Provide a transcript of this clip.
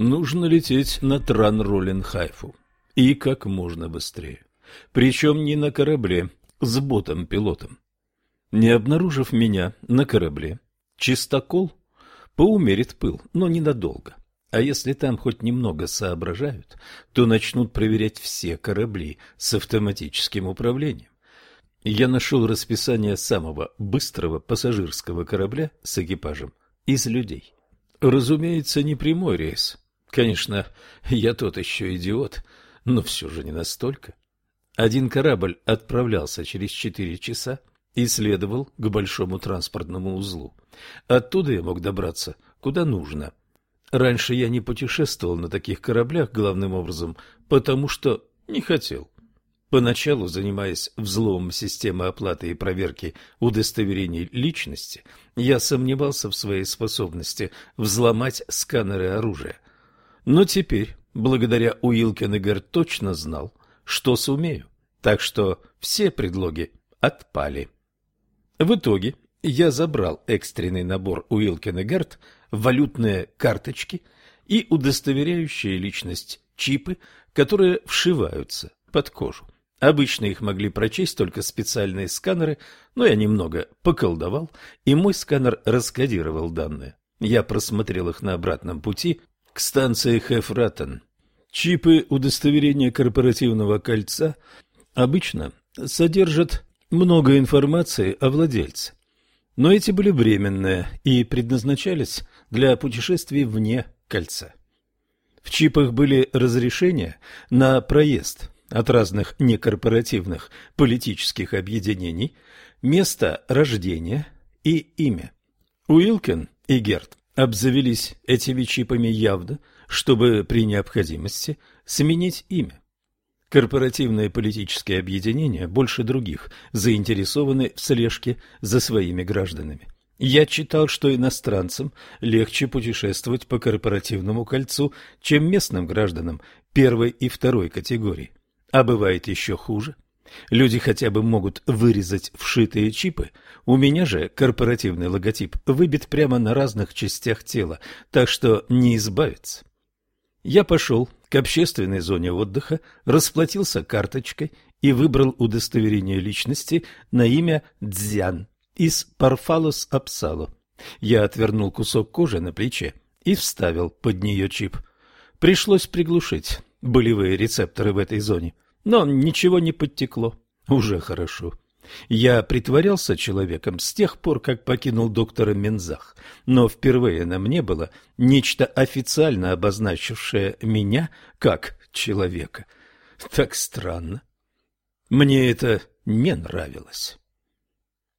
Нужно лететь на Тран-Роллин-Хайфу. И как можно быстрее. Причем не на корабле, с ботом-пилотом. Не обнаружив меня на корабле, чистокол поумерит пыл, но ненадолго. А если там хоть немного соображают, то начнут проверять все корабли с автоматическим управлением. Я нашел расписание самого быстрого пассажирского корабля с экипажем из людей. Разумеется, не прямой рейс. Конечно, я тот еще идиот, но все же не настолько. Один корабль отправлялся через четыре часа и следовал к большому транспортному узлу. Оттуда я мог добраться куда нужно. Раньше я не путешествовал на таких кораблях главным образом, потому что не хотел. Поначалу, занимаясь взломом системы оплаты и проверки удостоверений личности, я сомневался в своей способности взломать сканеры оружия. Но теперь, благодаря Уилкенегер, точно знал, что сумею, так что все предлоги отпали. В итоге я забрал экстренный набор Уилкенегерт, валютные карточки и удостоверяющие личность чипы, которые вшиваются под кожу. Обычно их могли прочесть только специальные сканеры, но я немного поколдовал, и мой сканер раскодировал данные. Я просмотрел их на обратном пути к станции Хефратен. Чипы удостоверения корпоративного кольца обычно содержат много информации о владельце. Но эти были временные и предназначались для путешествий вне кольца. В чипах были разрешения на проезд от разных некорпоративных политических объединений, место рождения и имя. Уилкен и Герт обзавелись этими чипами явно, чтобы при необходимости сменить имя. Корпоративные политические объединения больше других заинтересованы в слежке за своими гражданами. Я читал, что иностранцам легче путешествовать по корпоративному кольцу, чем местным гражданам первой и второй категории. А бывает еще хуже. Люди хотя бы могут вырезать вшитые чипы, у меня же корпоративный логотип выбит прямо на разных частях тела, так что не избавиться. Я пошел к общественной зоне отдыха, расплатился карточкой и выбрал удостоверение личности на имя Дзян из Парфалос Апсало. Я отвернул кусок кожи на плече и вставил под нее чип. Пришлось приглушить болевые рецепторы в этой зоне, но ничего не подтекло. Уже хорошо. Я притворялся человеком с тех пор, как покинул доктора Мензах, но впервые на мне было нечто официально обозначившее меня как человека. Так странно. Мне это не нравилось.